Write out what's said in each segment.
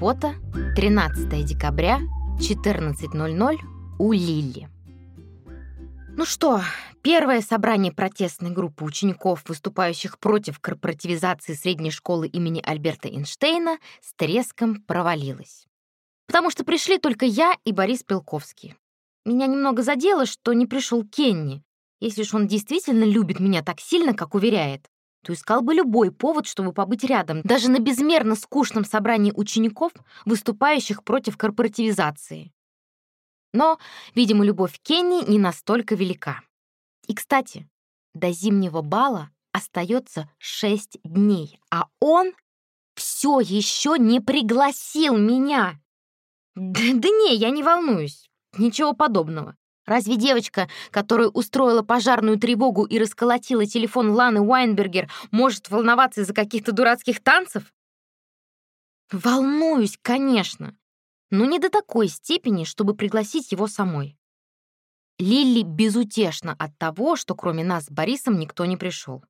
Суббота, 13 декабря, 14.00 у Лили. Ну что, первое собрание протестной группы учеников, выступающих против корпоративизации средней школы имени Альберта Эйнштейна, с треском провалилось. Потому что пришли только я и Борис Пелковский. Меня немного задело, что не пришел Кенни, если уж он действительно любит меня так сильно, как уверяет то искал бы любой повод, чтобы побыть рядом, даже на безмерно скучном собрании учеников, выступающих против корпоративизации. Но, видимо, любовь Кенни не настолько велика. И, кстати, до зимнего бала остается шесть дней, а он все еще не пригласил меня. Да, да не, я не волнуюсь. Ничего подобного. Разве девочка, которая устроила пожарную тревогу и расколотила телефон Ланы Уайнбергер, может волноваться из-за каких-то дурацких танцев? Волнуюсь, конечно, но не до такой степени, чтобы пригласить его самой. Лилли безутешна от того, что кроме нас с Борисом никто не пришел.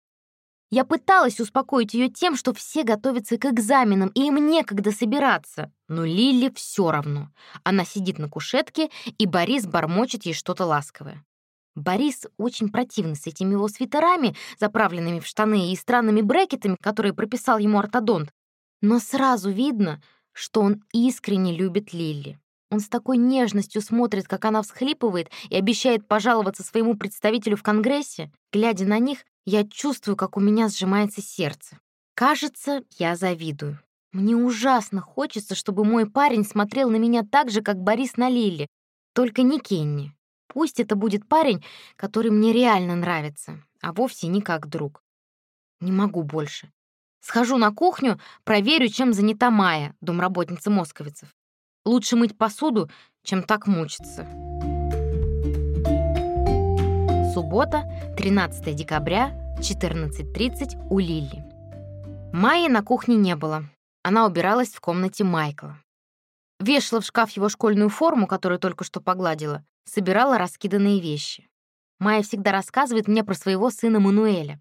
Я пыталась успокоить ее тем, что все готовятся к экзаменам, и им некогда собираться. Но Лили все равно. Она сидит на кушетке, и Борис бормочет ей что-то ласковое. Борис очень противный с этими его свитерами, заправленными в штаны и странными брекетами, которые прописал ему ортодонт. Но сразу видно, что он искренне любит Лили. Он с такой нежностью смотрит, как она всхлипывает и обещает пожаловаться своему представителю в Конгрессе. Глядя на них, я чувствую, как у меня сжимается сердце. Кажется, я завидую. Мне ужасно хочется, чтобы мой парень смотрел на меня так же, как Борис на Лили, только не Кенни. Пусть это будет парень, который мне реально нравится, а вовсе не как друг. Не могу больше. Схожу на кухню, проверю, чем занята Майя, домработница московицев. Лучше мыть посуду, чем так мучиться. Суббота, 13 декабря, 14.30 у Лили. Майи на кухне не было. Она убиралась в комнате Майкла. Вешала в шкаф его школьную форму, которую только что погладила, собирала раскиданные вещи. Майя всегда рассказывает мне про своего сына Мануэля.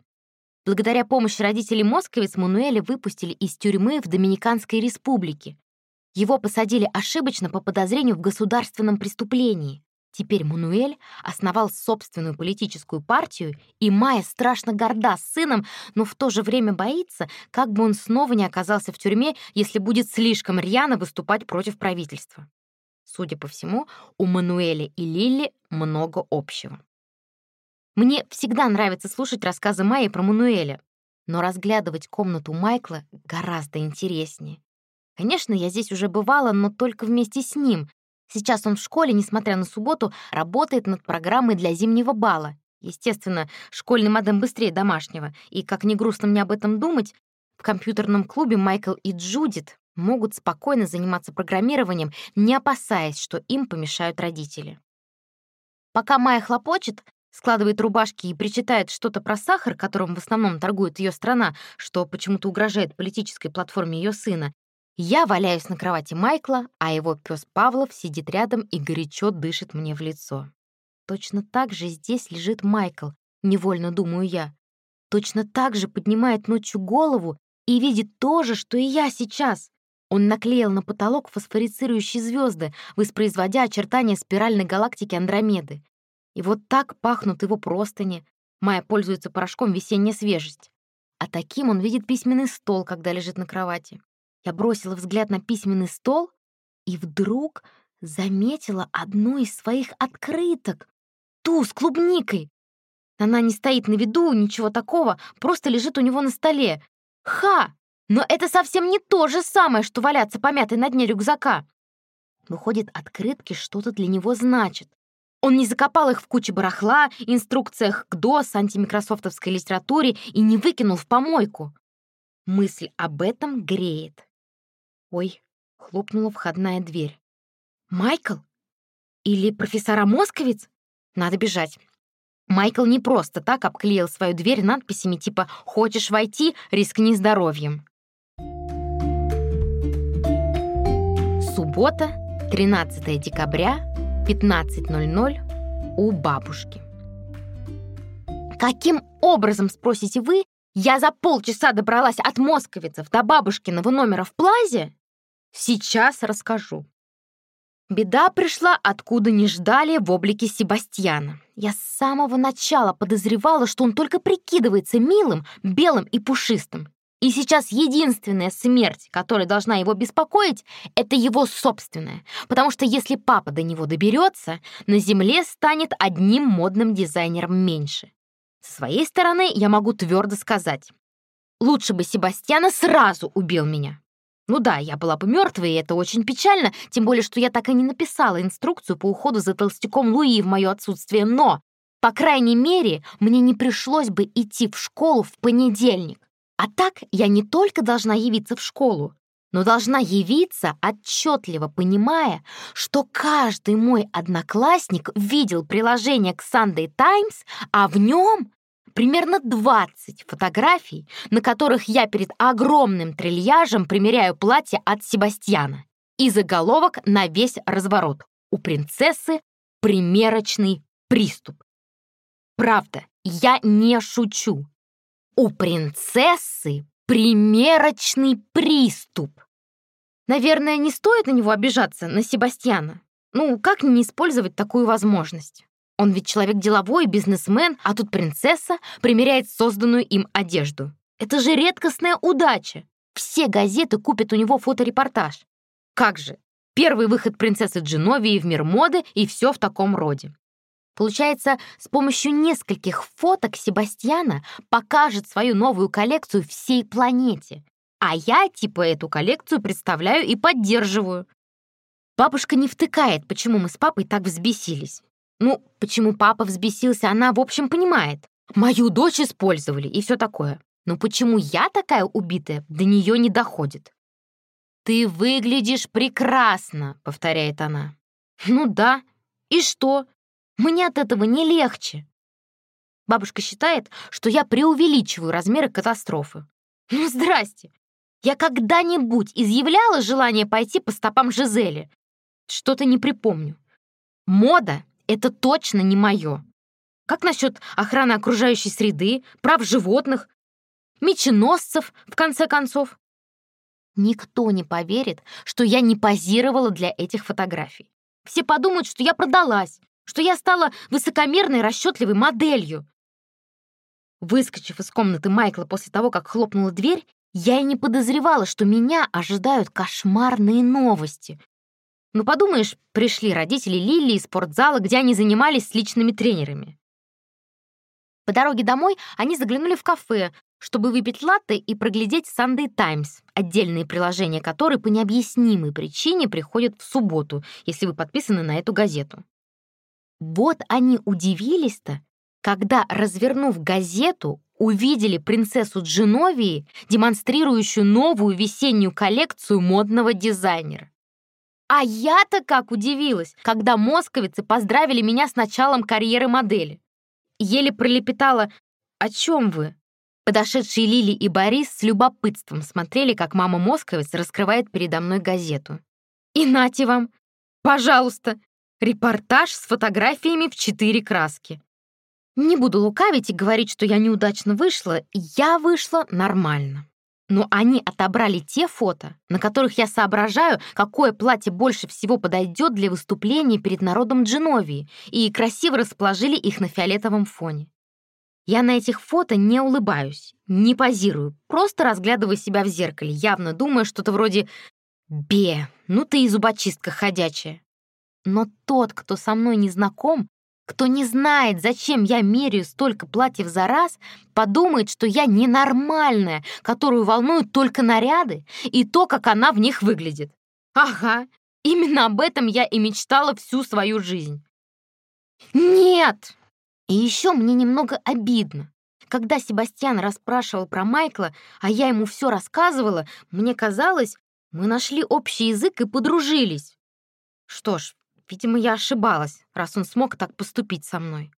Благодаря помощи родителей московиц Мануэля выпустили из тюрьмы в Доминиканской республике. Его посадили ошибочно по подозрению в государственном преступлении. Теперь Мануэль основал собственную политическую партию, и Майя страшно горда с сыном, но в то же время боится, как бы он снова не оказался в тюрьме, если будет слишком рьяно выступать против правительства. Судя по всему, у Мануэля и Лили много общего. Мне всегда нравится слушать рассказы Майи про Мануэля, но разглядывать комнату Майкла гораздо интереснее. Конечно, я здесь уже бывала, но только вместе с ним. Сейчас он в школе, несмотря на субботу, работает над программой для зимнего бала. Естественно, школьный модем быстрее домашнего. И, как не грустно мне об этом думать, в компьютерном клубе Майкл и Джудит могут спокойно заниматься программированием, не опасаясь, что им помешают родители. Пока Майя хлопочет, складывает рубашки и причитает что-то про сахар, которым в основном торгует ее страна, что почему-то угрожает политической платформе ее сына, я валяюсь на кровати Майкла, а его пес Павлов сидит рядом и горячо дышит мне в лицо. Точно так же здесь лежит Майкл, невольно думаю я. Точно так же поднимает ночью голову и видит то же, что и я сейчас. Он наклеил на потолок фосфорицирующие звезды, воспроизводя очертания спиральной галактики Андромеды. И вот так пахнут его простыни. Майя пользуется порошком «Весенняя свежесть». А таким он видит письменный стол, когда лежит на кровати. Я бросила взгляд на письменный стол и вдруг заметила одну из своих открыток. Ту с клубникой. Она не стоит на виду, ничего такого, просто лежит у него на столе. Ха! Но это совсем не то же самое, что валяться помятой на дне рюкзака. Выходит, открытки что-то для него значат. Он не закопал их в куче барахла, инструкциях к ДОС, антимикрософтовской литературе и не выкинул в помойку. Мысль об этом греет. Ой, хлопнула входная дверь. Майкл? Или профессора Московиц? Надо бежать. Майкл не просто так обклеил свою дверь надписями типа «Хочешь войти? Рискни здоровьем». Суббота, 13 декабря, 15.00 у бабушки. Каким образом, спросите вы, я за полчаса добралась от московицев до бабушкиного номера в Плазе? Сейчас расскажу. Беда пришла, откуда не ждали в облике Себастьяна. Я с самого начала подозревала, что он только прикидывается милым, белым и пушистым. И сейчас единственная смерть, которая должна его беспокоить, это его собственная. Потому что если папа до него доберется, на Земле станет одним модным дизайнером меньше. Со своей стороны я могу твердо сказать. Лучше бы Себастьяна сразу убил меня. Ну да, я была бы мертвой, и это очень печально, тем более, что я так и не написала инструкцию по уходу за толстяком Луи в мое отсутствие, но, по крайней мере, мне не пришлось бы идти в школу в понедельник. А так я не только должна явиться в школу, но должна явиться, отчетливо понимая, что каждый мой одноклассник видел приложение к Sunday Times, а в нем примерно 20 фотографий, на которых я перед огромным трильяжем примеряю платье от Себастьяна. И заголовок на весь разворот. У принцессы примерочный приступ. Правда, я не шучу. У принцессы примерочный приступ. Наверное, не стоит на него обижаться, на Себастьяна. Ну, как не использовать такую возможность? Он ведь человек деловой, бизнесмен, а тут принцесса примеряет созданную им одежду. Это же редкостная удача. Все газеты купят у него фоторепортаж. Как же? Первый выход принцессы Дженовии в мир моды и все в таком роде. Получается, с помощью нескольких фоток Себастьяна покажет свою новую коллекцию всей планете. А я типа эту коллекцию представляю и поддерживаю. Бабушка не втыкает, почему мы с папой так взбесились. Ну, почему папа взбесился, она, в общем, понимает. Мою дочь использовали и все такое. Но почему я такая убитая, до нее не доходит? «Ты выглядишь прекрасно», — повторяет она. «Ну да. И что? Мне от этого не легче. Бабушка считает, что я преувеличиваю размеры катастрофы. Ну, здрасте. Я когда-нибудь изъявляла желание пойти по стопам Жизели? Что-то не припомню. Мода — это точно не мое. Как насчет охраны окружающей среды, прав животных, меченосцев, в конце концов? Никто не поверит, что я не позировала для этих фотографий. Все подумают, что я продалась, что я стала высокомерной, расчетливой моделью. Выскочив из комнаты Майкла после того, как хлопнула дверь, я и не подозревала, что меня ожидают кошмарные новости. Ну, подумаешь, пришли родители Лили из спортзала, где они занимались с личными тренерами. По дороге домой они заглянули в кафе, чтобы выпить латте и проглядеть Sunday Times, отдельные приложения которой по необъяснимой причине приходят в субботу, если вы подписаны на эту газету. Вот они удивились-то, когда, развернув газету, увидели принцессу Дженовии, демонстрирующую новую весеннюю коллекцию модного дизайнера. А я-то как удивилась, когда московицы поздравили меня с началом карьеры модели. Еле пролепетала «О чем вы?». Подошедшие Лили и Борис с любопытством смотрели, как мама московиц раскрывает передо мной газету. «И нате вам! Пожалуйста, Репортаж с фотографиями в четыре краски. Не буду лукавить и говорить, что я неудачно вышла, я вышла нормально. Но они отобрали те фото, на которых я соображаю, какое платье больше всего подойдет для выступления перед народом Дженовии, и красиво расположили их на фиолетовом фоне. Я на этих фото не улыбаюсь, не позирую, просто разглядываю себя в зеркале, явно думая что-то вроде «Бе, ну ты и зубочистка ходячая». Но тот, кто со мной не знаком, кто не знает, зачем я меряю столько платьев за раз, подумает, что я ненормальная, которую волнуют только наряды и то, как она в них выглядит. Ага, именно об этом я и мечтала всю свою жизнь. Нет! И еще мне немного обидно. Когда Себастьян расспрашивал про Майкла, а я ему все рассказывала, мне казалось, мы нашли общий язык и подружились. Что ж, Видимо, я ошибалась, раз он смог так поступить со мной.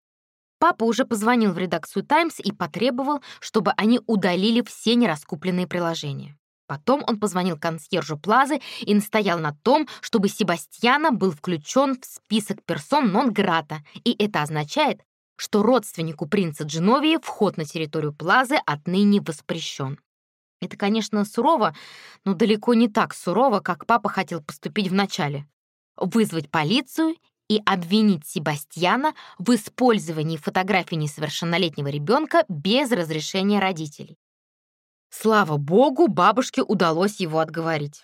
Папа уже позвонил в редакцию «Таймс» и потребовал, чтобы они удалили все нераскупленные приложения. Потом он позвонил консьержу Плазы и настоял на том, чтобы Себастьяна был включен в список персон нон-грата, и это означает, что родственнику принца Дженовии вход на территорию Плазы отныне воспрещен. Это, конечно, сурово, но далеко не так сурово, как папа хотел поступить вначале. Вызвать полицию и обвинить Себастьяна в использовании фотографий несовершеннолетнего ребенка без разрешения родителей. Слава богу, бабушке удалось его отговорить.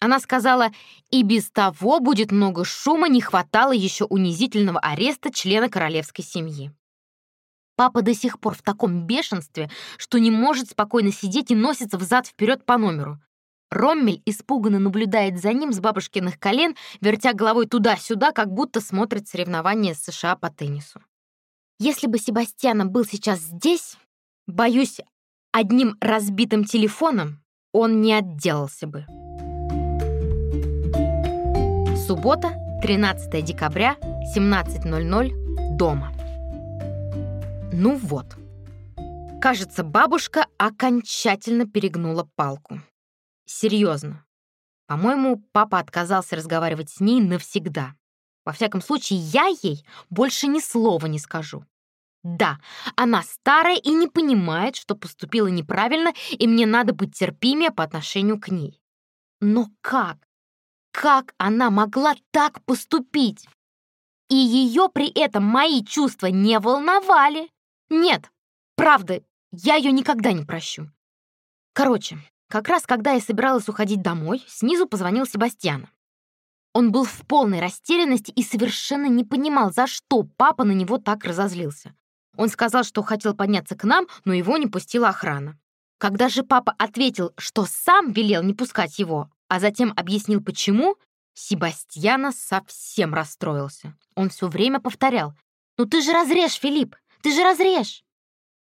Она сказала, и без того будет много шума, не хватало еще унизительного ареста члена королевской семьи. Папа до сих пор в таком бешенстве, что не может спокойно сидеть и носится взад-вперед по номеру. Роммель испуганно наблюдает за ним с бабушкиных колен, вертя головой туда-сюда, как будто смотрит соревнования США по теннису. Если бы Себастьяна был сейчас здесь, боюсь, одним разбитым телефоном он не отделался бы. Суббота, 13 декабря, 17.00, дома. Ну вот. Кажется, бабушка окончательно перегнула палку. Серьезно. По-моему, папа отказался разговаривать с ней навсегда. Во всяком случае, я ей больше ни слова не скажу. Да, она старая и не понимает, что поступила неправильно, и мне надо быть терпимее по отношению к ней. Но как? Как она могла так поступить? И ее при этом мои чувства не волновали. Нет, правда, я ее никогда не прощу. Короче, как раз когда я собиралась уходить домой, снизу позвонил Себастьян. Он был в полной растерянности и совершенно не понимал, за что папа на него так разозлился. Он сказал, что хотел подняться к нам, но его не пустила охрана. Когда же папа ответил, что сам велел не пускать его, а затем объяснил, почему, Себастьяна совсем расстроился. Он все время повторял, «Ну ты же разрежь, Филипп, ты же разрежь!»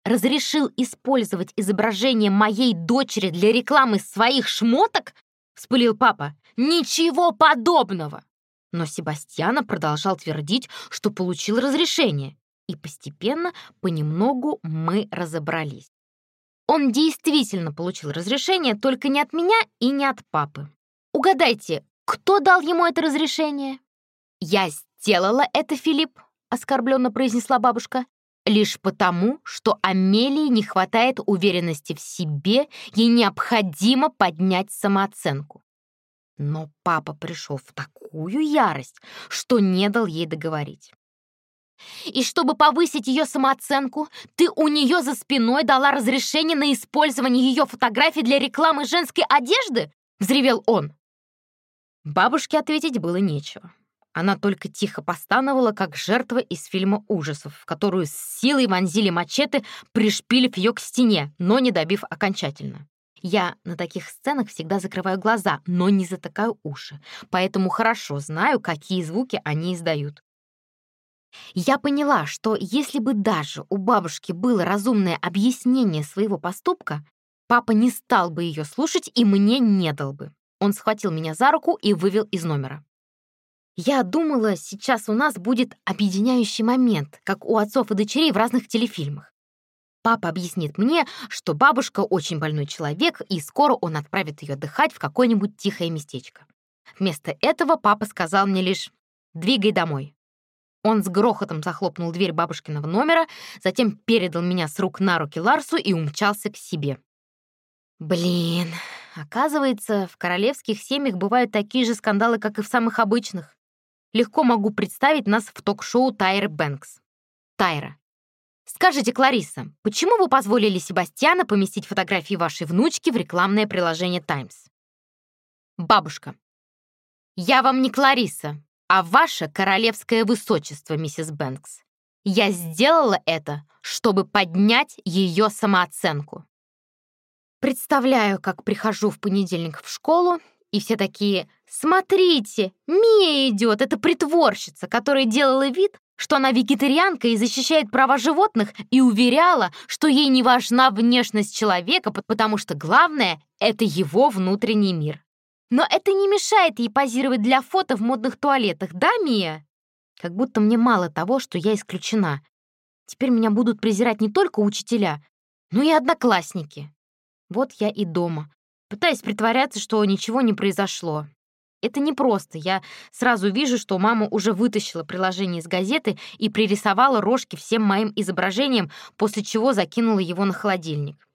Разрешил использовать изображение моей дочери для рекламы своих шмоток? Вспылил папа. Ничего подобного! Но Себастьяна продолжал твердить, что получил разрешение. И постепенно, понемногу мы разобрались. Он действительно получил разрешение, только не от меня и не от папы. Угадайте, кто дал ему это разрешение? «Я сделала это, Филипп», — оскорбленно произнесла бабушка, «лишь потому, что Амелии не хватает уверенности в себе, ей необходимо поднять самооценку». Но папа пришел в такую ярость, что не дал ей договорить. И чтобы повысить ее самооценку, ты у нее за спиной дала разрешение на использование ее фотографий для рекламы женской одежды?» — взревел он. Бабушке ответить было нечего. Она только тихо постановала, как жертва из фильма ужасов, в которую с силой вонзили мачете, пришпилив ее к стене, но не добив окончательно. Я на таких сценах всегда закрываю глаза, но не затыкаю уши, поэтому хорошо знаю, какие звуки они издают. Я поняла, что если бы даже у бабушки было разумное объяснение своего поступка, папа не стал бы ее слушать и мне не дал бы. Он схватил меня за руку и вывел из номера. Я думала, сейчас у нас будет объединяющий момент, как у отцов и дочерей в разных телефильмах. Папа объяснит мне, что бабушка очень больной человек, и скоро он отправит ее отдыхать в какое-нибудь тихое местечко. Вместо этого папа сказал мне лишь «двигай домой». Он с грохотом захлопнул дверь бабушкиного номера, затем передал меня с рук на руки Ларсу и умчался к себе. Блин, оказывается, в королевских семьях бывают такие же скандалы, как и в самых обычных. Легко могу представить нас в ток-шоу Тайры Бэнкс. Тайра. Скажите, Клариса, почему вы позволили Себастьяна поместить фотографии вашей внучки в рекламное приложение Times? Бабушка. Я вам не Клариса, а ваше королевское высочество, миссис Бэнкс. Я сделала это, чтобы поднять ее самооценку. Представляю, как прихожу в понедельник в школу, и все такие «Смотрите, Мия идет, это притворщица, которая делала вид, что она вегетарианка и защищает права животных, и уверяла, что ей не важна внешность человека, потому что главное — это его внутренний мир. Но это не мешает ей позировать для фото в модных туалетах, да, Мия? Как будто мне мало того, что я исключена. Теперь меня будут презирать не только учителя, но и одноклассники. Вот я и дома. Пытаюсь притворяться, что ничего не произошло. Это непросто. Я сразу вижу, что мама уже вытащила приложение из газеты и пририсовала рожки всем моим изображениям, после чего закинула его на холодильник.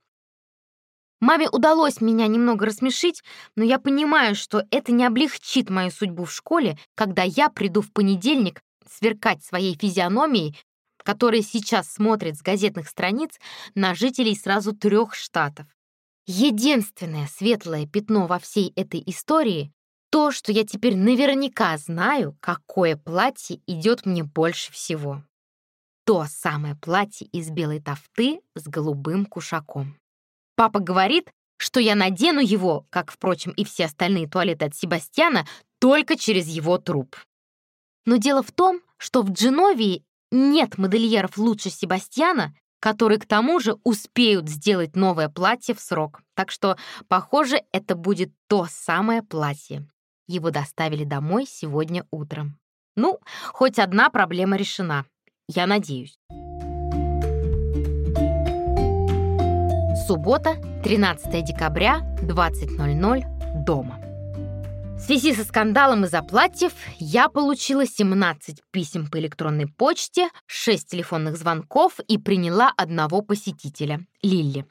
Маме удалось меня немного рассмешить, но я понимаю, что это не облегчит мою судьбу в школе, когда я приду в понедельник сверкать своей физиономией, которая сейчас смотрит с газетных страниц на жителей сразу трех штатов. Единственное светлое пятно во всей этой истории — то, что я теперь наверняка знаю, какое платье идет мне больше всего. То самое платье из белой тафты с голубым кушаком. Папа говорит, что я надену его, как, впрочем, и все остальные туалеты от Себастьяна, только через его труп. Но дело в том, что в Дженовии нет модельеров лучше Себастьяна, которые к тому же успеют сделать новое платье в срок. Так что, похоже, это будет то самое платье. Его доставили домой сегодня утром. Ну, хоть одна проблема решена. Я надеюсь. Суббота, 13 декабря, 20.00, дома. В связи со скандалом из-за платьев я получила 17 писем по электронной почте, 6 телефонных звонков и приняла одного посетителя — Лилли.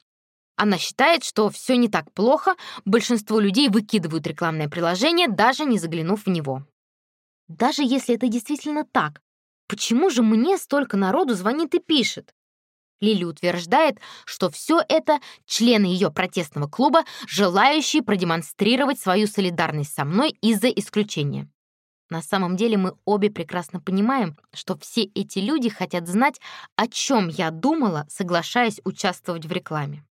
Она считает, что все не так плохо, большинство людей выкидывают рекламное приложение, даже не заглянув в него. Даже если это действительно так, почему же мне столько народу звонит и пишет? Лили утверждает, что все это члены ее протестного клуба, желающие продемонстрировать свою солидарность со мной из-за исключения. На самом деле мы обе прекрасно понимаем, что все эти люди хотят знать, о чем я думала, соглашаясь участвовать в рекламе.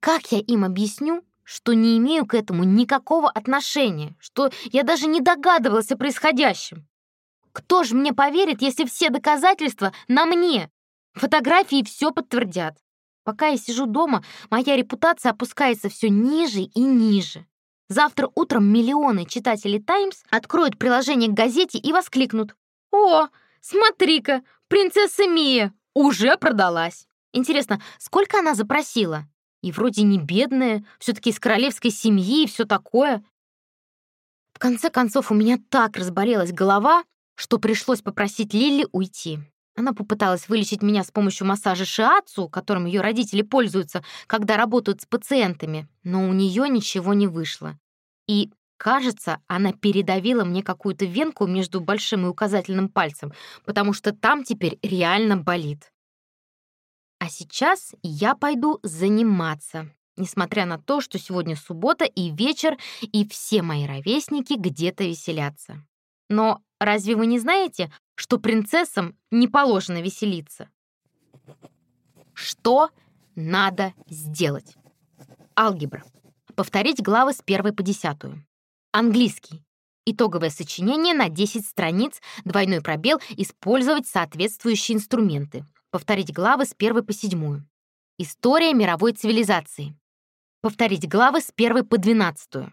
Как я им объясню, что не имею к этому никакого отношения, что я даже не догадывалась о происходящем? Кто же мне поверит, если все доказательства на мне, Фотографии все подтвердят. Пока я сижу дома, моя репутация опускается все ниже и ниже. Завтра утром миллионы читателей «Таймс» откроют приложение к газете и воскликнут. «О, смотри-ка, принцесса Мия уже продалась!» Интересно, сколько она запросила? И вроде не бедная, все-таки из королевской семьи и все такое. В конце концов, у меня так разболелась голова, что пришлось попросить Лили уйти. Она попыталась вылечить меня с помощью массажа шиацу, которым ее родители пользуются, когда работают с пациентами, но у нее ничего не вышло. И, кажется, она передавила мне какую-то венку между большим и указательным пальцем, потому что там теперь реально болит. А сейчас я пойду заниматься, несмотря на то, что сегодня суббота и вечер, и все мои ровесники где-то веселятся. Но разве вы не знаете, что принцессам не положено веселиться. Что надо сделать? Алгебра. Повторить главы с первой по десятую. Английский. Итоговое сочинение на 10 страниц, двойной пробел, использовать соответствующие инструменты. Повторить главы с первой по седьмую. История мировой цивилизации. Повторить главы с первой по двенадцатую.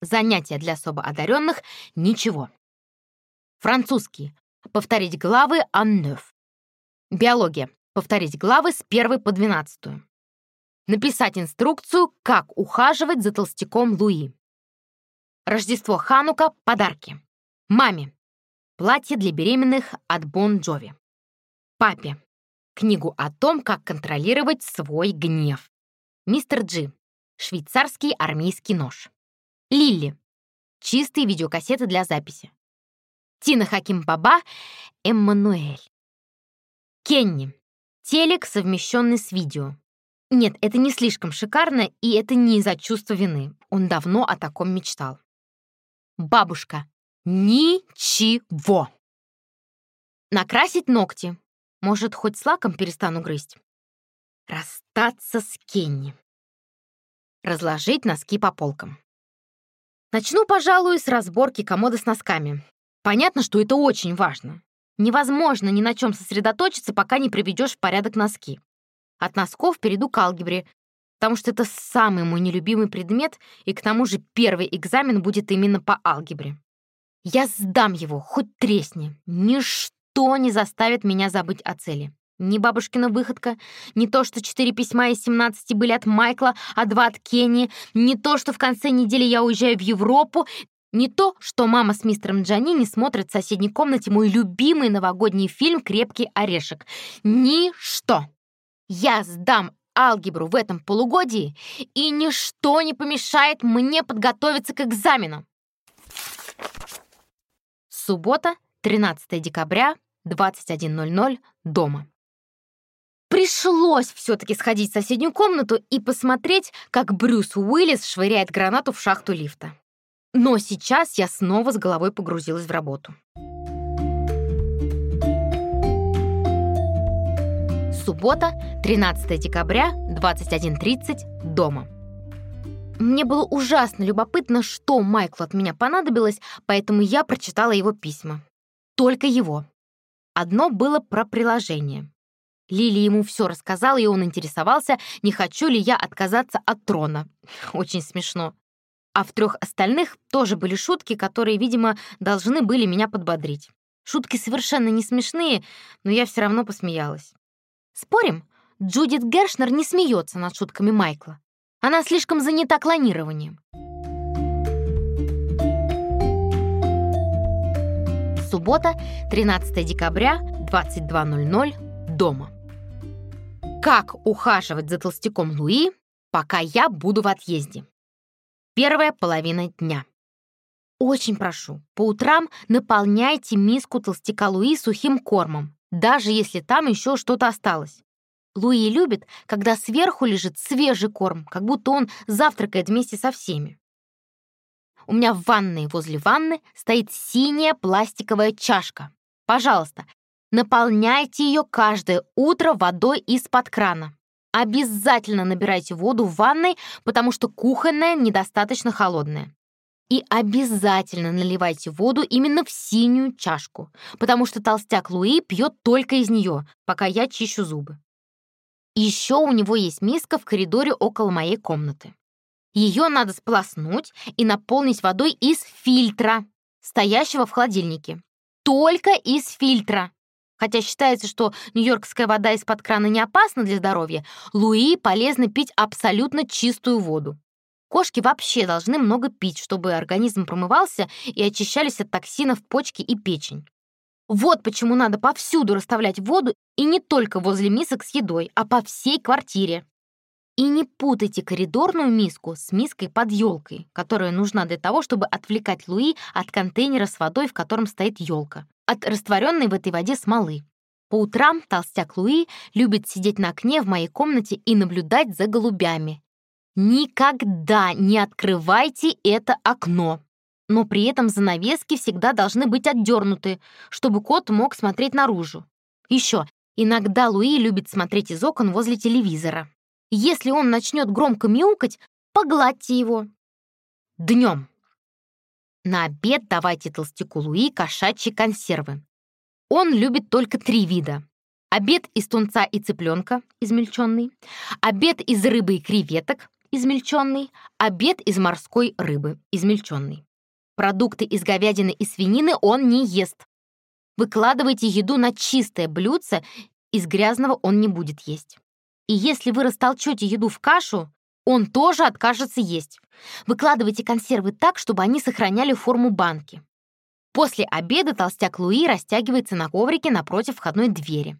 Занятия для особо одаренных — ничего. Французский. Повторить главы «Аннёв». Биология. Повторить главы с 1 по 12. Написать инструкцию, как ухаживать за толстяком Луи. Рождество Ханука. Подарки. Маме. Платье для беременных от Бон Джови. Папе. Книгу о том, как контролировать свой гнев. Мистер Джи. Швейцарский армейский нож. Лилли. Чистые видеокассеты для записи. Тина Хаким Баба, Эммануэль. Кенни. Телек, совмещенный с видео. Нет, это не слишком шикарно, и это не из-за чувства вины. Он давно о таком мечтал. Бабушка. Ничего. Накрасить ногти. Может, хоть с лаком перестану грызть. Расстаться с Кенни. Разложить носки по полкам. Начну, пожалуй, с разборки комода с носками. Понятно, что это очень важно. Невозможно ни на чем сосредоточиться, пока не приведешь в порядок носки. От носков перейду к алгебре, потому что это самый мой нелюбимый предмет, и к тому же первый экзамен будет именно по алгебре. Я сдам его, хоть тресни. Ничто не заставит меня забыть о цели. Ни бабушкина выходка, ни то, что четыре письма из 17 были от Майкла, а два от Кенни, ни то, что в конце недели я уезжаю в Европу, не то, что мама с мистером Джанини смотрят в соседней комнате мой любимый новогодний фильм «Крепкий орешек». Ничто. Я сдам алгебру в этом полугодии, и ничто не помешает мне подготовиться к экзамену. Суббота, 13 декабря, 21.00, дома. Пришлось все-таки сходить в соседнюю комнату и посмотреть, как Брюс Уиллис швыряет гранату в шахту лифта. Но сейчас я снова с головой погрузилась в работу. Суббота, 13 декабря, 21.30, дома. Мне было ужасно любопытно, что Майклу от меня понадобилось, поэтому я прочитала его письма. Только его. Одно было про приложение. Лили ему все рассказала, и он интересовался, не хочу ли я отказаться от трона. Очень смешно. А в трех остальных тоже были шутки, которые, видимо, должны были меня подбодрить. Шутки совершенно не смешные, но я все равно посмеялась. Спорим, Джудит Гершнер не смеется над шутками Майкла. Она слишком занята клонированием. Суббота, 13 декабря, 22.00, дома. Как ухаживать за толстяком Луи, пока я буду в отъезде? Первая половина дня. Очень прошу, по утрам наполняйте миску толстяка Луи сухим кормом, даже если там еще что-то осталось. Луи любит, когда сверху лежит свежий корм, как будто он завтракает вместе со всеми. У меня в ванной возле ванны стоит синяя пластиковая чашка. Пожалуйста, наполняйте ее каждое утро водой из-под крана. Обязательно набирайте воду в ванной, потому что кухонная недостаточно холодная. И обязательно наливайте воду именно в синюю чашку, потому что толстяк Луи пьет только из нее, пока я чищу зубы. Еще у него есть миска в коридоре около моей комнаты. Ее надо сполоснуть и наполнить водой из фильтра, стоящего в холодильнике. Только из фильтра. Хотя считается, что нью-йоркская вода из-под крана не опасна для здоровья, Луи полезно пить абсолютно чистую воду. Кошки вообще должны много пить, чтобы организм промывался и очищались от токсинов почки и печень. Вот почему надо повсюду расставлять воду и не только возле мисок с едой, а по всей квартире. И не путайте коридорную миску с миской под елкой, которая нужна для того, чтобы отвлекать Луи от контейнера с водой, в котором стоит елка, от растворенной в этой воде смолы. По утрам толстяк Луи любит сидеть на окне в моей комнате и наблюдать за голубями. Никогда не открывайте это окно но при этом занавески всегда должны быть отдернуты, чтобы кот мог смотреть наружу. Еще, иногда Луи любит смотреть из окон возле телевизора. Если он начнет громко мяукать, погладьте его. Днем. На обед давайте толстяку Луи кошачьи консервы. Он любит только три вида. Обед из тунца и цыпленка, измельченный. Обед из рыбы и креветок, измельченный. Обед из морской рыбы, измельченный. Продукты из говядины и свинины он не ест. Выкладывайте еду на чистое блюдце, из грязного он не будет есть. И если вы растолчете еду в кашу, он тоже откажется есть. Выкладывайте консервы так, чтобы они сохраняли форму банки. После обеда толстяк Луи растягивается на коврике напротив входной двери.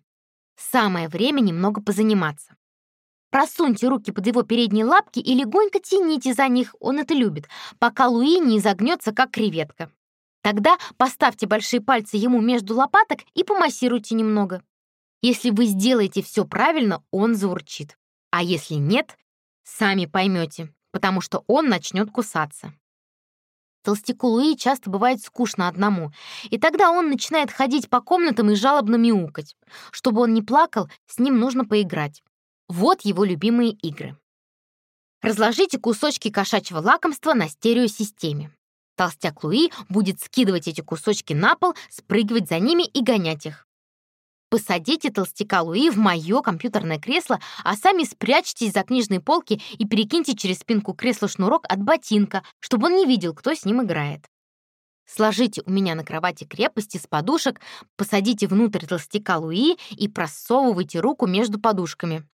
Самое время немного позаниматься. Просуньте руки под его передние лапки и легонько тяните за них, он это любит, пока Луи не изогнется, как креветка. Тогда поставьте большие пальцы ему между лопаток и помассируйте немного. Если вы сделаете все правильно, он заурчит. А если нет, сами поймете, потому что он начнет кусаться. Толстяку Луи часто бывает скучно одному, и тогда он начинает ходить по комнатам и жалобно мяукать. Чтобы он не плакал, с ним нужно поиграть. Вот его любимые игры. Разложите кусочки кошачьего лакомства на стереосистеме. Толстяк Луи будет скидывать эти кусочки на пол, спрыгивать за ними и гонять их. Посадите толстяка Луи в мое компьютерное кресло, а сами спрячьтесь за книжной полки и перекиньте через спинку кресла шнурок от ботинка, чтобы он не видел, кто с ним играет. Сложите у меня на кровати крепости с подушек, посадите внутрь толстяка Луи и просовывайте руку между подушками.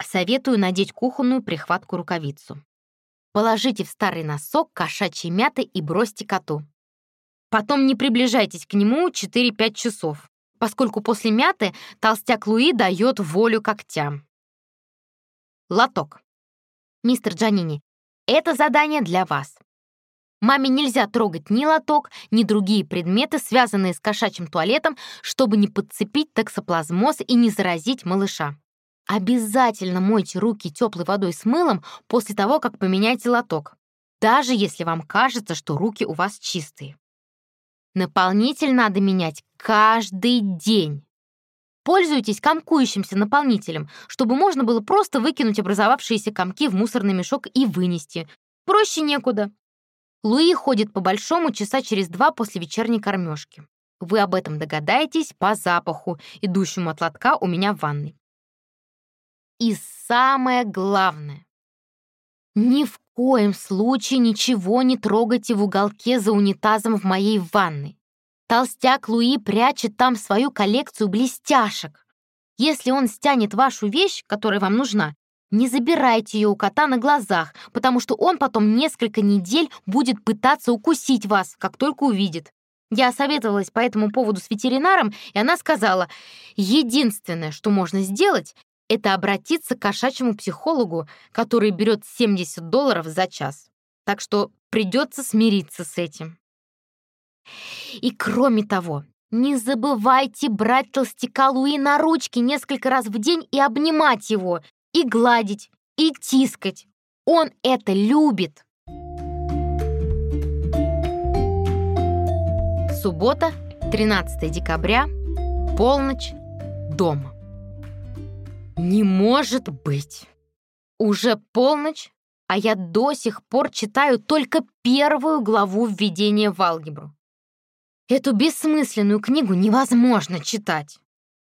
Советую надеть кухонную прихватку-рукавицу. Положите в старый носок кошачьей мяты и бросьте коту. Потом не приближайтесь к нему 4-5 часов, поскольку после мяты толстяк Луи дает волю когтям. Лоток. Мистер Джанини, это задание для вас. Маме нельзя трогать ни лоток, ни другие предметы, связанные с кошачьим туалетом, чтобы не подцепить токсоплазмоз и не заразить малыша. Обязательно мойте руки теплой водой с мылом после того, как поменяете лоток, даже если вам кажется, что руки у вас чистые. Наполнитель надо менять каждый день. Пользуйтесь комкующимся наполнителем, чтобы можно было просто выкинуть образовавшиеся комки в мусорный мешок и вынести. Проще некуда. Луи ходит по большому часа через два после вечерней кормежки. Вы об этом догадаетесь по запаху, идущему от лотка у меня в ванной. И самое главное. Ни в коем случае ничего не трогайте в уголке за унитазом в моей ванной. Толстяк Луи прячет там свою коллекцию блестяшек. Если он стянет вашу вещь, которая вам нужна, не забирайте ее у кота на глазах, потому что он потом несколько недель будет пытаться укусить вас, как только увидит. Я советовалась по этому поводу с ветеринаром, и она сказала, единственное, что можно сделать, это обратиться к кошачьему психологу, который берет 70 долларов за час. Так что придется смириться с этим. И кроме того, не забывайте брать толстяка Луи на ручки несколько раз в день и обнимать его, и гладить, и тискать. Он это любит. Суббота, 13 декабря, полночь, дома. Не может быть! Уже полночь, а я до сих пор читаю только первую главу введения в алгебру. Эту бессмысленную книгу невозможно читать.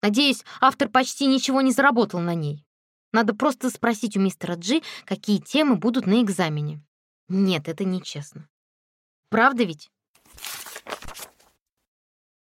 Надеюсь, автор почти ничего не заработал на ней. Надо просто спросить у мистера Джи, какие темы будут на экзамене. Нет, это нечестно. Правда ведь?